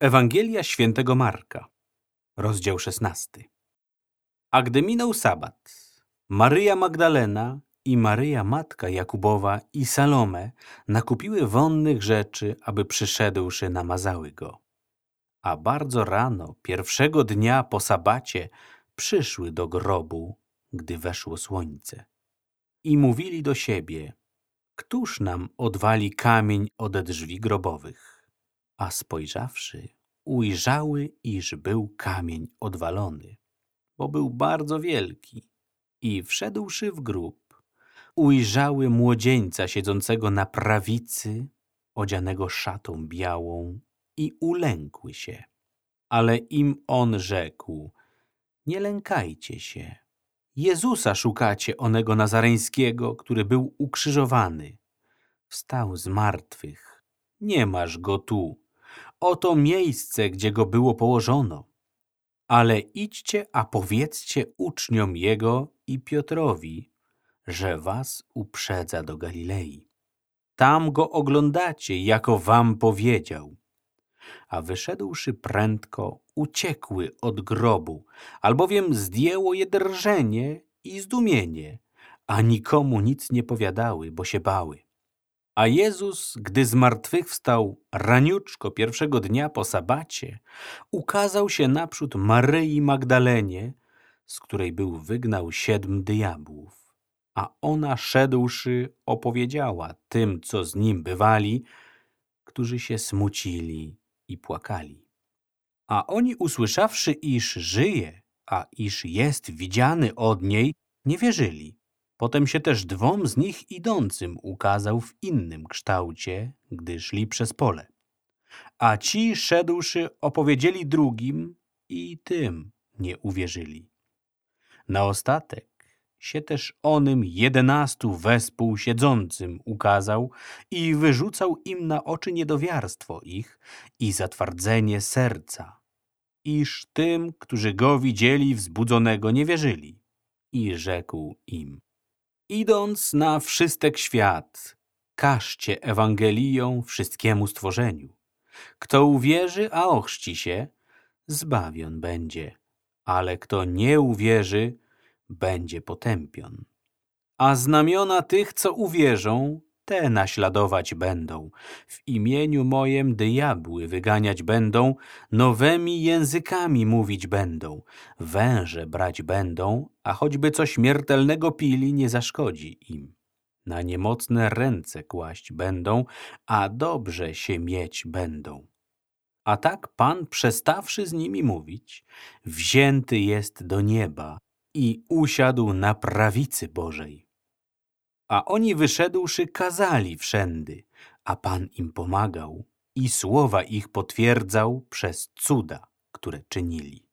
Ewangelia świętego Marka, rozdział 16. A gdy minął sabat, Maryja Magdalena i Maryja matka Jakubowa i Salome nakupiły wonnych rzeczy, aby przyszedłszy namazały go. A bardzo rano, pierwszego dnia po sabacie, przyszły do grobu, gdy weszło słońce. I mówili do siebie, któż nam odwali kamień ode drzwi grobowych? A spojrzawszy, ujrzały, iż był kamień odwalony, bo był bardzo wielki. I wszedłszy w grób, ujrzały młodzieńca siedzącego na prawicy, odzianego szatą białą i ulękły się. Ale im on rzekł, nie lękajcie się. Jezusa szukacie, onego nazareńskiego, który był ukrzyżowany. Wstał z martwych. Nie masz go tu oto miejsce, gdzie go było położono. Ale idźcie, a powiedzcie uczniom jego i Piotrowi, że was uprzedza do Galilei. Tam go oglądacie, jako wam powiedział. A wyszedłszy prędko, uciekły od grobu, albowiem zdjęło je drżenie i zdumienie, a nikomu nic nie powiadały, bo się bały. A Jezus, gdy zmartwychwstał raniuczko pierwszego dnia po sabacie, ukazał się naprzód Maryi Magdalenie, z której był wygnał siedm diabłów. A ona szedłszy opowiedziała tym, co z nim bywali, którzy się smucili i płakali. A oni usłyszawszy, iż żyje, a iż jest widziany od niej, nie wierzyli. Potem się też dwom z nich idącym ukazał w innym kształcie, gdy szli przez pole. A ci, szedłszy, opowiedzieli drugim i tym nie uwierzyli. Na ostatek się też onym jedenastu wespół siedzącym ukazał i wyrzucał im na oczy niedowiarstwo ich i zatwardzenie serca, iż tym, którzy go widzieli wzbudzonego nie wierzyli. I rzekł im, Idąc na wszystek świat, każcie Ewangelią wszystkiemu stworzeniu. Kto uwierzy, a ochrzci się, zbawion będzie, ale kto nie uwierzy, będzie potępion. A znamiona tych, co uwierzą, te naśladować będą. W imieniu mojem diabły wyganiać będą, nowymi językami mówić będą, węże brać będą, a choćby co śmiertelnego pili, nie zaszkodzi im. Na niemocne ręce kłaść będą, a dobrze się mieć będą. A tak Pan, przestawszy z nimi mówić, wzięty jest do nieba i usiadł na prawicy Bożej. A oni wyszedłszy kazali wszędy, a Pan im pomagał i słowa ich potwierdzał przez cuda, które czynili.